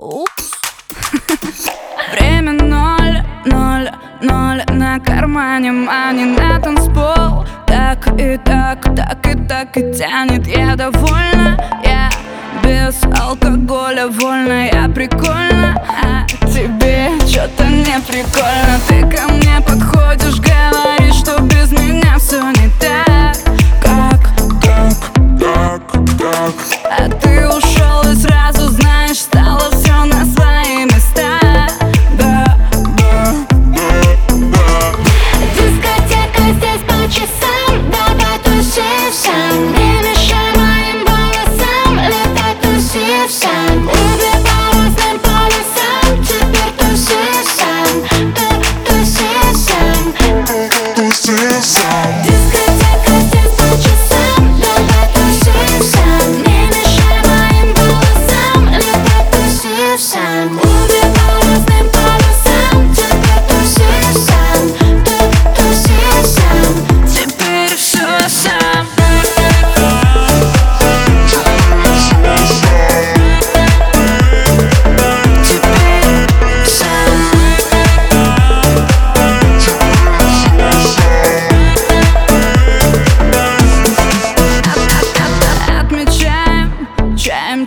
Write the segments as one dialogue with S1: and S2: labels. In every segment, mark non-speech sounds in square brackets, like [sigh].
S1: [laughs] Время ноль, ноль, ноль На кармане мани на танцпол. Так и так, так и так и тянет. Я довольна, я без алкоголя Вольна, я прикольна, а тебе что-то не прикольно. Ты ко мне подходишь, говоришь, что без меня все не так. Как, как, так так. А ты ушел time.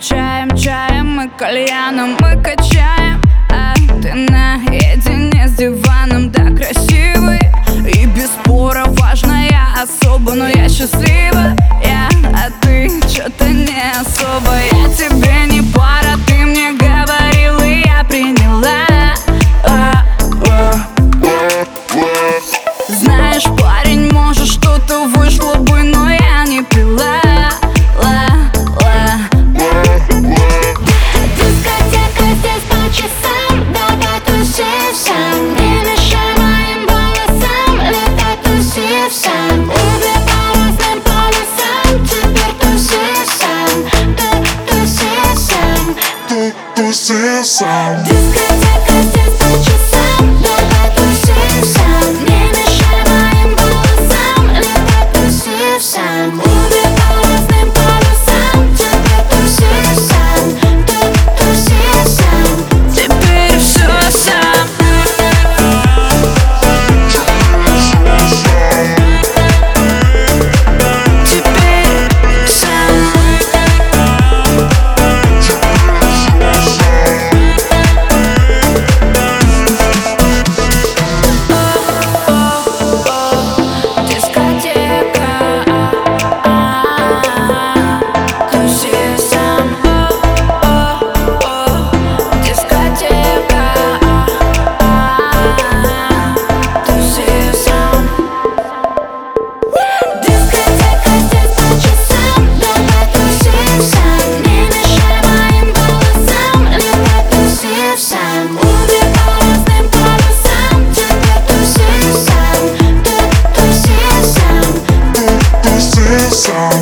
S1: чаем, чаем, чаем и кальяном мы качаем А ты наедине с диваном, да красивый И без спора важная особа, но я счастлив.
S2: Дискотека здесь по часам Давай
S3: тусимся yourself.